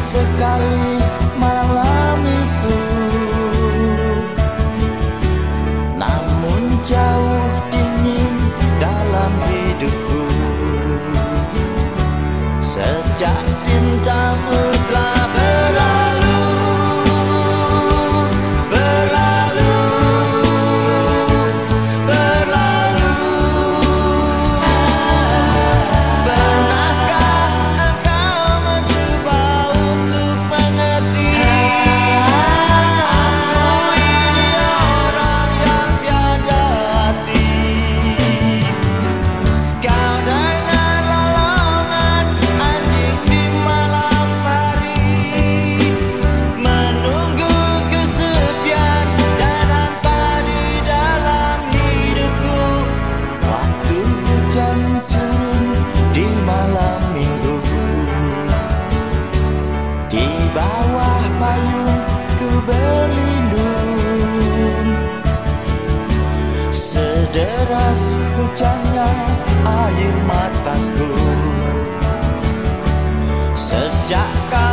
sekali malam itu. Namun jauh dingin dalam hidupku. Sejak cintamu payung ku berlindung. Sederas hujannya air mataku. Sejak kau